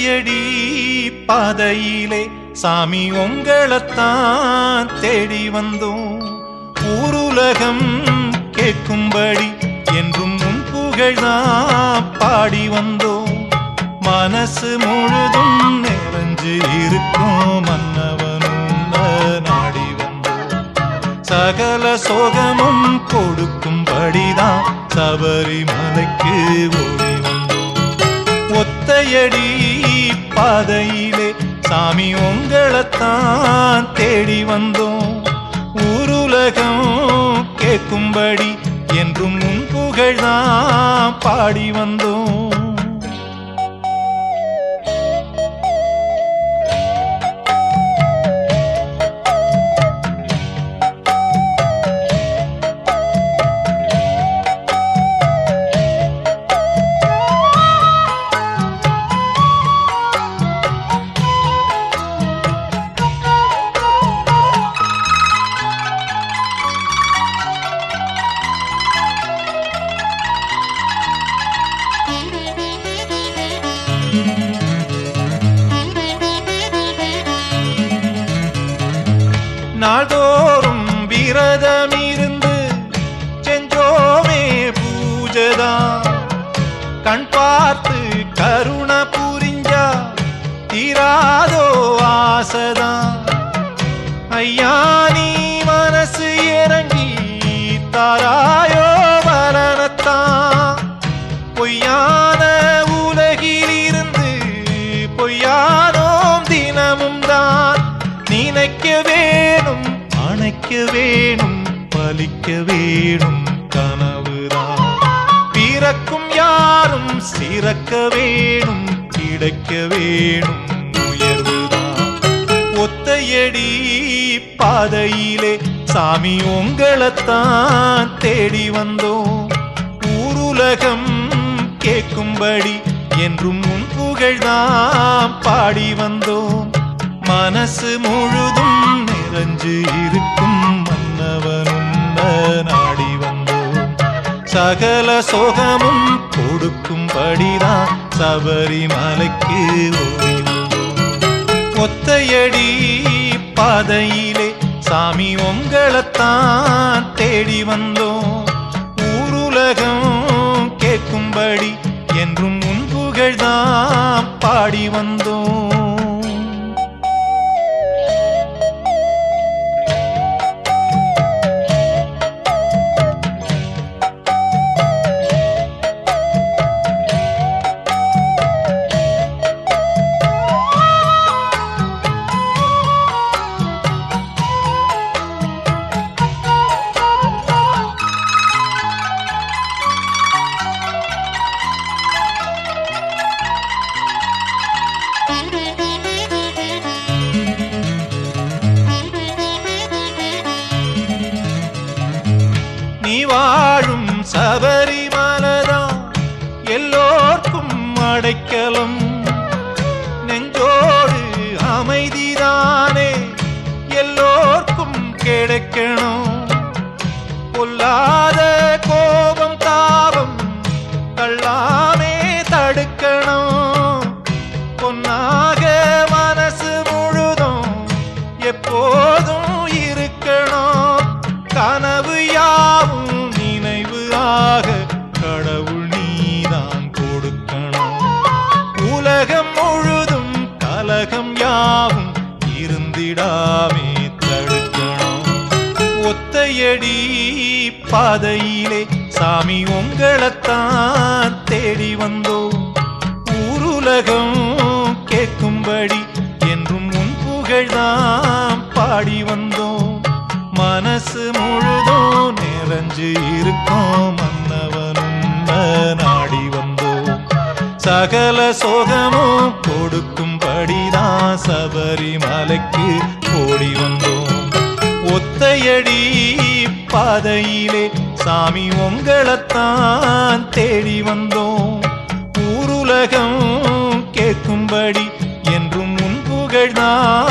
ஒத்தையடி பாதையிலே சாமி உங்களைத்தான் தேடி வந்தோம். ஊருலகம் கேட்கும்படி என்றும் உன் புகழ்தான் பாடி வந்தோம். மனசு முழுதும் நிறைஞ்சு இருக்கும் மன்னவனும் நாடி வந்தோம். சகல சோகமும் கொடுக்கும்படிதான் சபரிமலைக்கு ஓடி ஒத்தையடி பாதையிலே சாமி உங்களைத்தான் தேடி வந்தோம். ஊருலகம் கேட்கும்படி என்றும் உன் புகழ்தான் பாடி வந்தோம். நாள்தோறும் விரதம் இருந்து செஞ்சோமே பூஜதா. கண் பார்த்து கருண புரிஞ்சா தீராதோ ஆசதா. ஐயா தேடும் கனவுதான். பிறக்கும் யாரும் சிறக்க வேணும் கிடைக்க வேணும் உயர்வுதான். ஒத்தையடி பாதையிலே சாமி உங்களைத்தான் தேடி வந்தோம். ஊருலகம் கேட்கும்படி என்றும் உன் புகழ்தான் பாடி வந்தோம். மனசு முழுதும் நிறைஞ்சு இருக்கும் மன்னவனும் நான் சகல சோகமும் கொடுக்கும்படிதான் சபரிமலைக்கு ஒத்தையடி பாதையிலே சாமி உங்களைத்தான் தேடி வந்தோம். ஊருலகம் கேட்கும்படி என்றும் உன் புகழ்தான் பாடி வந்தோம். எல்லோர்க்கும் அடைக்கலம். நெஞ்சோடு அமைதிதானே எல்லோர்க்கும் கிடைக்கணும். பொல்லாத தான் கொடுக்கணும். உலகம் முழுதும் கலகம் யாவும் இருந்திடாமே தடுக்கணும். ஒத்தையடி பாதையிலே சாமி உங்களைத்தான் தேடி வந்தோம். ஊருலகம் கேட்கும்படி என்றும் உன் புகழ்தான் பாடி வந்தோம். மனசு முழுதும் நிறைஞ்சு இருக்கும் மன்னவனும் சகல சோகமும் கொடுக்கும்படிதான் சபரிமலைக்கு ஓடி வந்தோம். ஒத்தையடி பாதையிலே சாமி உங்களைத்தான் தேடி வந்தோம். ஊருலகம் கேட்கும்படி என்றும் உன் புகழ்தான்